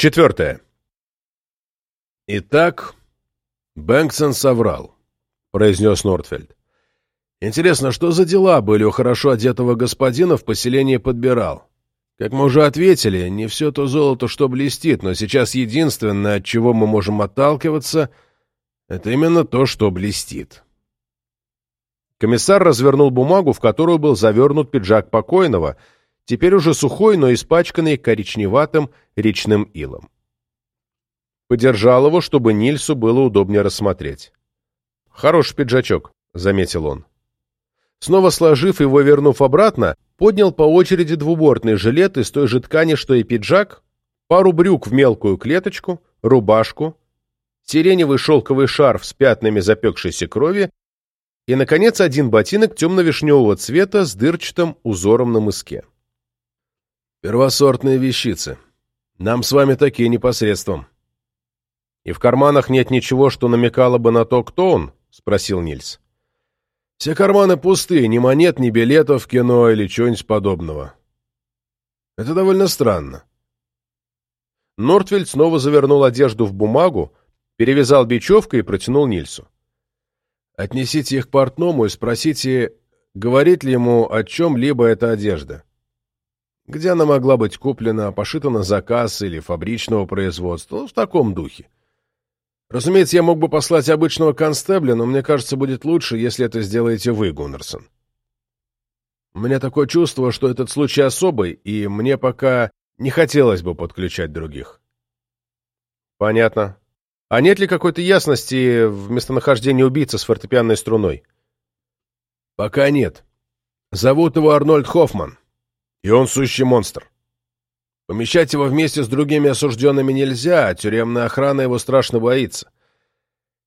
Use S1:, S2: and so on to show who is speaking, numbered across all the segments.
S1: Четвертое. «Итак, Бэнксон соврал», — произнес Нортфельд. «Интересно, что за дела были у хорошо одетого господина в поселении Подбирал? Как мы уже ответили, не все то золото, что блестит, но сейчас единственное, от чего мы можем отталкиваться, это именно то, что блестит».
S2: Комиссар развернул бумагу, в которую был завернут пиджак покойного, теперь уже сухой, но испачканный коричневатым речным илом. Подержал его, чтобы Нильсу было удобнее рассмотреть. «Хороший пиджачок», — заметил он. Снова сложив его, вернув обратно, поднял по очереди двубортный жилет из той же ткани, что и пиджак, пару брюк в мелкую клеточку, рубашку, сиреневый шелковый шарф с пятнами запекшейся крови и, наконец, один ботинок темно-вишневого цвета с дырчатым узором на мыске.
S1: «Первосортные вещицы. Нам с вами такие непосредством».
S2: «И в карманах нет ничего, что намекало бы на то, кто он?» — спросил Нильс.
S1: «Все карманы пустые, ни монет, ни билетов в кино или чего-нибудь подобного. Это довольно странно».
S2: Нортвельд снова завернул одежду в бумагу, перевязал бечевкой и протянул Нильсу.
S1: Отнесите их к портному и спросите, говорит ли ему о чем-либо эта одежда. Где она могла быть куплена, пошита на заказ или фабричного производства, ну, в таком духе. Разумеется, я мог бы послать обычного констебля, но мне кажется, будет лучше, если это сделаете вы, Гуннерсон. У меня такое чувство, что этот случай особый, и мне пока не хотелось бы подключать других.
S2: Понятно. А нет ли какой-то ясности в местонахождении убийцы с фортепианной струной?
S1: Пока нет. Зовут его Арнольд Хоффман. И он сущий монстр. Помещать его вместе с другими осужденными нельзя, а тюремная охрана его страшно боится.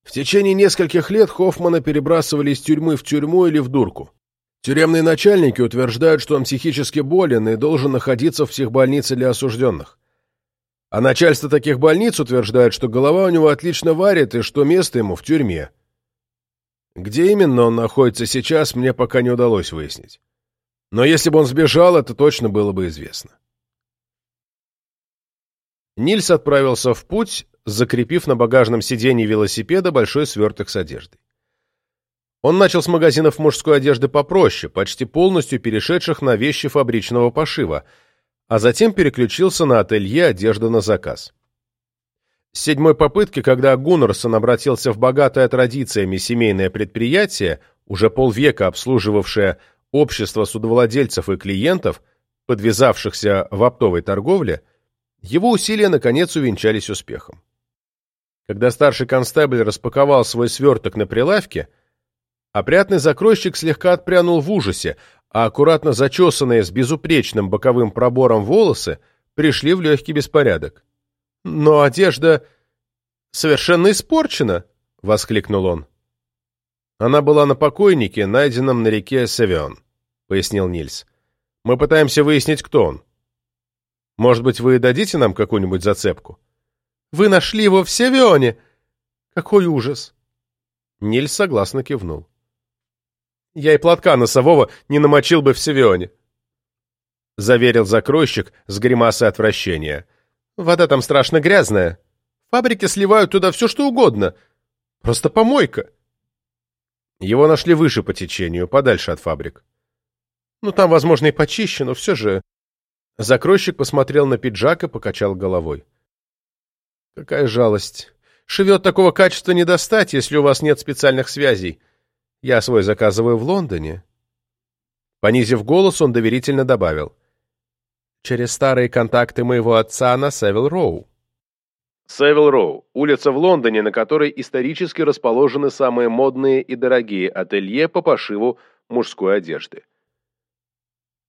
S1: В течение нескольких лет Хоффмана перебрасывали из тюрьмы в тюрьму или в дурку. Тюремные начальники утверждают, что он психически болен и должен находиться в психбольнице для осужденных. А начальство таких больниц утверждает, что голова у него отлично варит и что место ему в тюрьме. Где именно он находится сейчас, мне пока не удалось выяснить. Но если бы он сбежал, это точно было бы известно.
S2: Нильс отправился в путь, закрепив на багажном сиденье велосипеда большой сверток с одеждой. Он начал с магазинов мужской одежды попроще, почти полностью перешедших на вещи фабричного пошива – а затем переключился на ателье одежды на заказ. С седьмой попытки, когда Гуннерсон обратился в богатое традициями семейное предприятие, уже полвека обслуживавшее общество судовладельцев и клиентов, подвязавшихся в оптовой торговле, его усилия наконец увенчались успехом. Когда старший констебль распаковал свой сверток на прилавке, опрятный закройщик слегка отпрянул в ужасе, а аккуратно зачесанные с безупречным боковым пробором волосы пришли в легкий беспорядок. «Но одежда совершенно испорчена!» — воскликнул он. «Она была на покойнике, найденном на реке Севион», — пояснил Нильс. «Мы пытаемся выяснить, кто он. Может быть, вы дадите нам какую-нибудь зацепку?» «Вы нашли его в Севионе! Какой ужас!» Нильс согласно кивнул. Я и платка носового не намочил бы в Севионе. Заверил закройщик с гримасой отвращения. Вода там страшно грязная. Фабрики сливают туда все, что угодно. Просто помойка. Его нашли выше по течению, подальше от фабрик. Ну, там, возможно, и почище, но все же... Закройщик посмотрел на пиджак и покачал головой. Какая жалость. Шевет такого качества не достать, если у вас нет специальных связей. Я свой заказываю в Лондоне. Понизив голос, он доверительно добавил. Через старые контакты моего отца на Севил Роу. Севил Роу – улица в Лондоне, на которой исторически расположены самые модные и дорогие ателье по пошиву мужской одежды.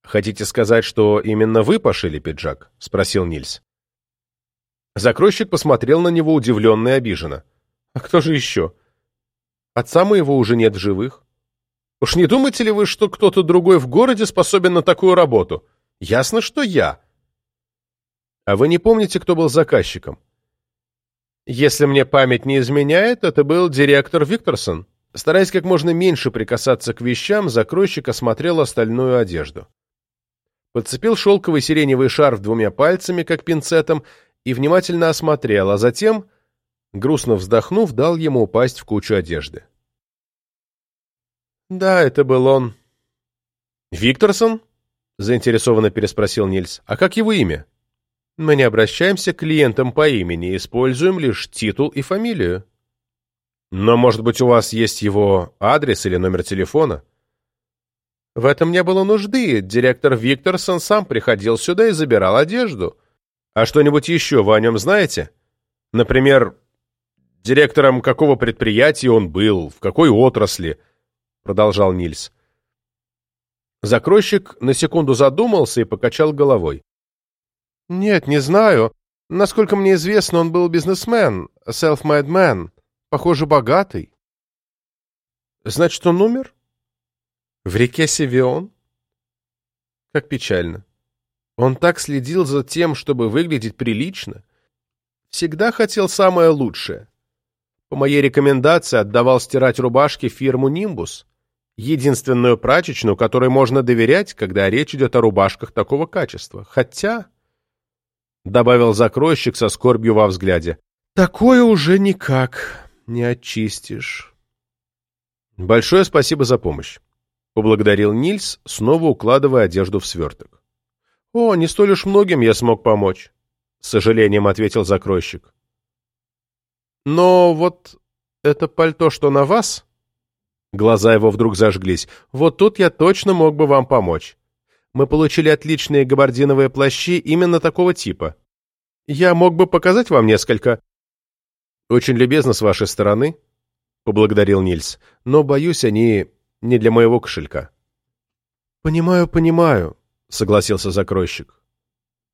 S2: «Хотите сказать, что именно вы пошили пиджак?» – спросил Нильс. Закройщик посмотрел на него удивленно и обиженно. «А кто же еще?» Отца моего уже нет в живых. Уж не думаете ли вы, что кто-то другой в городе способен на такую работу? Ясно, что я. А вы не помните, кто был заказчиком? Если мне память не изменяет, это был директор Викторсон. Стараясь как можно меньше прикасаться к вещам, закройщик осмотрел остальную одежду. Подцепил шелковый сиреневый шарф двумя пальцами, как пинцетом, и внимательно осмотрел, а затем, грустно вздохнув, дал ему упасть в кучу одежды. «Да, это был он». «Викторсон?» — заинтересованно переспросил Нильс. «А как его имя?» «Мы не обращаемся к клиентам по имени, используем лишь титул и фамилию». «Но, может быть, у вас есть его адрес или номер телефона?» В этом не было нужды. Директор Викторсон сам приходил сюда и забирал одежду. А что-нибудь еще вы о нем знаете? Например, директором какого предприятия он был, в какой отрасли? Продолжал Нильс. Закройщик на секунду задумался и покачал головой. «Нет, не знаю. Насколько мне известно, он был бизнесмен, self-made man, похоже, богатый». «Значит, он умер?» В реке Севион? Как печально. Он так следил за тем, чтобы выглядеть прилично. Всегда хотел самое лучшее. По моей рекомендации отдавал стирать рубашки фирму «Нимбус», единственную прачечную, которой можно доверять, когда речь идет о рубашках такого качества. Хотя, — добавил закройщик со скорбью во взгляде, — такое уже никак не очистишь. Большое спасибо за помощь. Поблагодарил Нильс, снова укладывая одежду в сверток. «О, не столь уж многим я смог помочь», — с сожалением ответил закройщик. «Но вот это пальто, что на вас...» Глаза его вдруг зажглись. «Вот тут я точно мог бы вам помочь. Мы получили отличные габардиновые плащи именно такого типа. Я мог бы показать вам несколько...» «Очень любезно с вашей стороны», — поблагодарил Нильс, «но, боюсь, они не для моего кошелька. «Понимаю, понимаю», — согласился закройщик.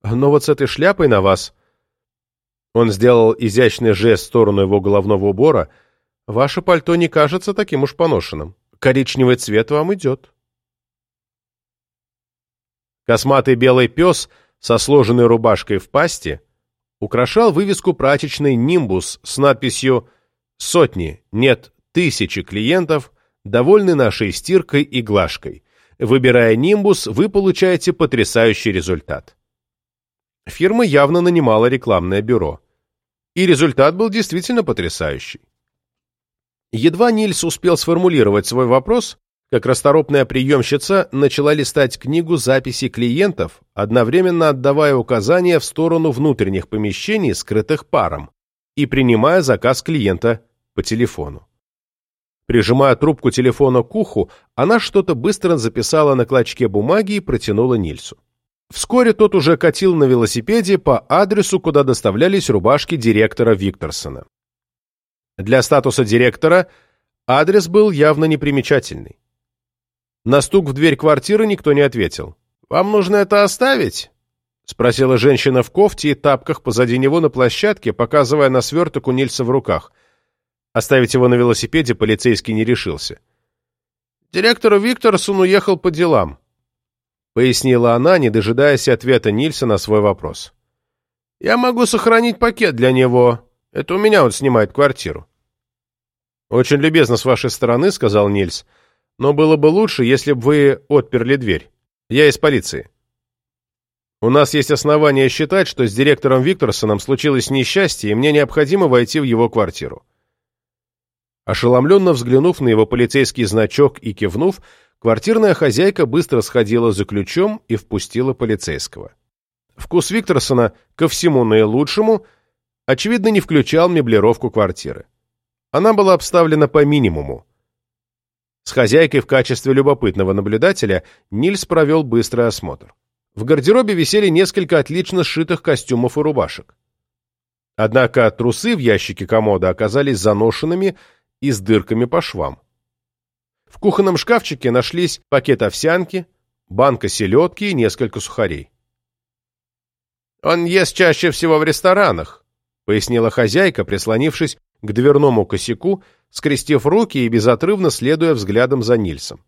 S2: «Но вот с этой шляпой на вас...» Он сделал изящный жест в сторону его головного убора. «Ваше пальто не кажется таким уж поношенным. Коричневый цвет вам идет». Косматый белый пес со сложенной рубашкой в пасти украшал вывеску прачечной «Нимбус» с надписью «Сотни, нет, тысячи клиентов довольны нашей стиркой и глажкой. Выбирая Нимбус, вы получаете потрясающий результат. Фирма явно нанимала рекламное бюро. И результат был действительно потрясающий. Едва Нильс успел сформулировать свой вопрос, как расторопная приемщица начала листать книгу записей клиентов, одновременно отдавая указания в сторону внутренних помещений, скрытых паром, и принимая заказ клиента по телефону. Прижимая трубку телефона к уху, она что-то быстро записала на клочке бумаги и протянула Нильсу. Вскоре тот уже катил на велосипеде по адресу, куда доставлялись рубашки директора Викторсона. Для статуса директора адрес был явно непримечательный. На стук в дверь квартиры никто не ответил. «Вам нужно это оставить?» — спросила женщина в кофте и тапках позади него на площадке, показывая на сверток у Нильса в руках. Оставить его на велосипеде полицейский не решился. «Директор Викторсон уехал по делам», — пояснила она, не дожидаясь ответа Нильса на свой вопрос. «Я могу сохранить пакет для него. Это у меня он снимает квартиру». «Очень любезно с вашей стороны», — сказал Нильс. «Но было бы лучше, если бы вы отперли дверь. Я из полиции». «У нас есть основания считать, что с директором Викторсоном случилось несчастье, и мне необходимо войти в его квартиру». Ошеломленно взглянув на его полицейский значок и кивнув, квартирная хозяйка быстро сходила за ключом и впустила полицейского. Вкус Викторсона ко всему наилучшему, очевидно, не включал меблировку квартиры. Она была обставлена по минимуму. С хозяйкой в качестве любопытного наблюдателя Нильс провел быстрый осмотр. В гардеробе висели несколько отлично сшитых костюмов и рубашек. Однако трусы в ящике комода оказались заношенными и с дырками по швам. В кухонном шкафчике нашлись пакет овсянки, банка селедки и несколько сухарей. «Он ест чаще всего в ресторанах», — пояснила хозяйка, прислонившись к дверному косяку, скрестив руки и безотрывно следуя взглядом за Нильсом.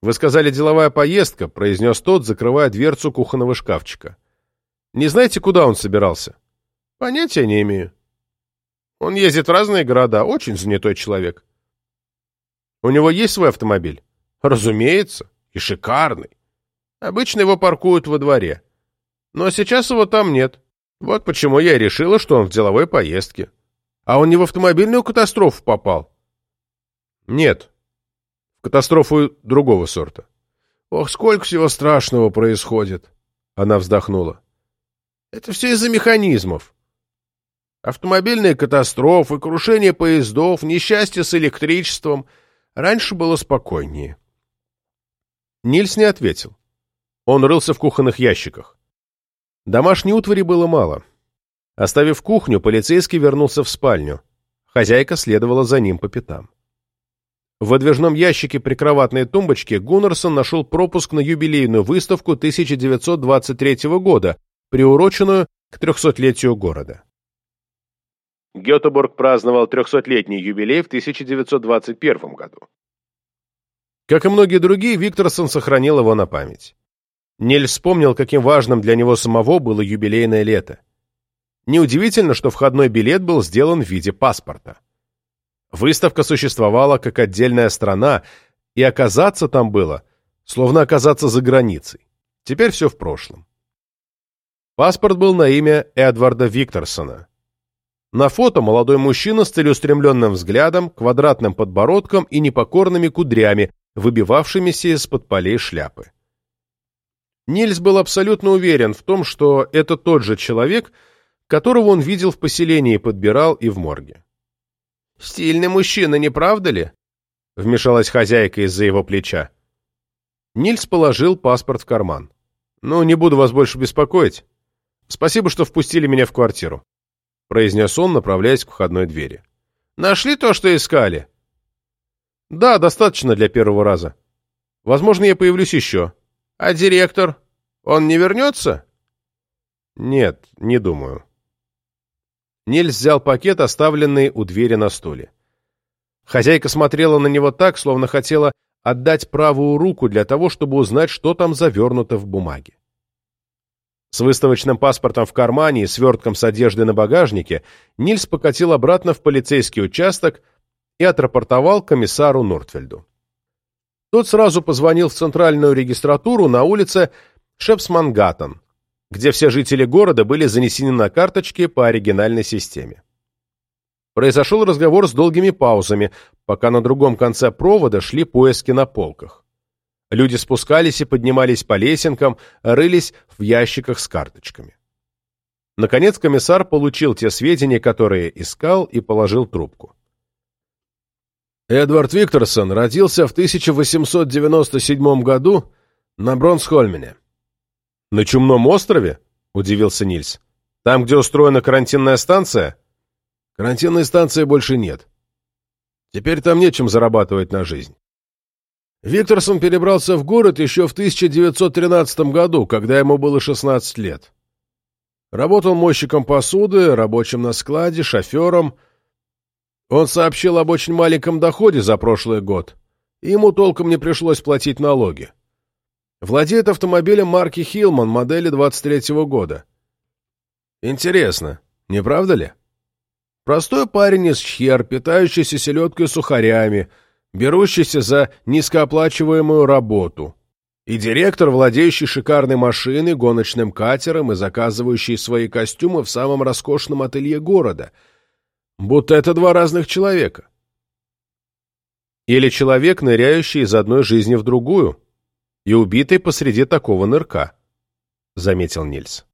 S2: «Вы сказали деловая поездка», — произнес тот, закрывая дверцу кухонного шкафчика. «Не знаете, куда он собирался?» «Понятия не имею», он ездит в разные города, очень занятой человек. У него есть свой автомобиль? Разумеется, и шикарный. Обычно его паркуют во дворе. Но сейчас его там нет. Вот почему я и решила, что он в деловой поездке. А он не в автомобильную катастрофу попал? Нет. В катастрофу другого сорта.
S1: Ох, сколько всего страшного происходит.
S2: Она вздохнула.
S1: Это все из-за механизмов. Автомобильные катастрофы, крушение поездов, несчастье с электричеством. Раньше было спокойнее.
S2: Нильс не ответил. Он рылся в кухонных ящиках. Домашней утвари было мало. Оставив кухню, полицейский вернулся в спальню. Хозяйка следовала за ним по пятам. В выдвижном ящике прикроватной тумбочки Гуннерсон нашел пропуск на юбилейную выставку 1923 года, приуроченную к трехсотлетию города. Гетеборг праздновал трехсотлетний юбилей в 1921 году. Как и многие другие, Викторсон сохранил его на память. Нель вспомнил, каким важным для него самого было юбилейное лето. Неудивительно, что входной билет был сделан в виде паспорта. Выставка существовала как отдельная страна, и оказаться там было, словно оказаться за границей. Теперь все в прошлом. Паспорт был на имя Эдварда Викторсона. На фото молодой мужчина с целеустремленным взглядом, квадратным подбородком и непокорными кудрями, выбивавшимися из-под полей шляпы. Нильс был абсолютно уверен в том, что это тот же человек, которого он видел в поселении Подбирал и в морге.
S1: «Стильный мужчина, не правда ли?»
S2: — вмешалась хозяйка из-за его плеча. Нильс положил паспорт в карман. «Ну, не буду вас больше беспокоить. Спасибо, что впустили меня в квартиру», — произнес он, направляясь к входной двери.
S1: «Нашли то, что искали?»
S2: «Да, достаточно для первого раза. Возможно, я появлюсь еще».
S1: А директор? Он не вернется?
S2: Нет, не думаю. Нильс взял пакет, оставленный у двери на стуле. Хозяйка смотрела на него так, словно хотела отдать правую руку для того, чтобы узнать, что там завернуто в бумаге. С выставочным паспортом в кармане и свертком с одеждой на багажнике Нильс покатил обратно в полицейский участок и отрапортовал комиссару Нортфельду. Тот сразу позвонил в центральную регистратуру на улице Шепсмангаттен, где все жители города были занесены на карточки по оригинальной системе. Произошел разговор с долгими паузами, пока на другом конце провода шли поиски на полках. Люди спускались и поднимались по лесенкам, рылись в ящиках с карточками. Наконец комиссар получил те сведения, которые искал, и положил трубку.
S1: Эдвард Викторсон родился в 1897 году на Бронсхольмене.
S2: «На Чумном острове?» – удивился Нильс. «Там, где устроена карантинная станция?»
S1: «Карантинной станции больше нет. Теперь там нечем зарабатывать на жизнь. Викторсон перебрался в город еще в 1913 году, когда ему было 16 лет. Работал мойщиком посуды, рабочим на складе, шофером – он сообщил об очень маленьком доходе за прошлый год, и ему толком не пришлось платить налоги. Владеет автомобилем марки Хилман модели 23-го года. Интересно, не правда ли? Простой парень из Чхер, питающийся селедкой и сухарями, берущийся за низкооплачиваемую работу. И директор, владеющий шикарной машиной, гоночным катером и заказывающий свои костюмы в самом роскошном ателье города — Будто это два разных человека.
S2: Или человек, ныряющий из одной жизни в другую и убитый посреди такого нырка, — заметил Нильс.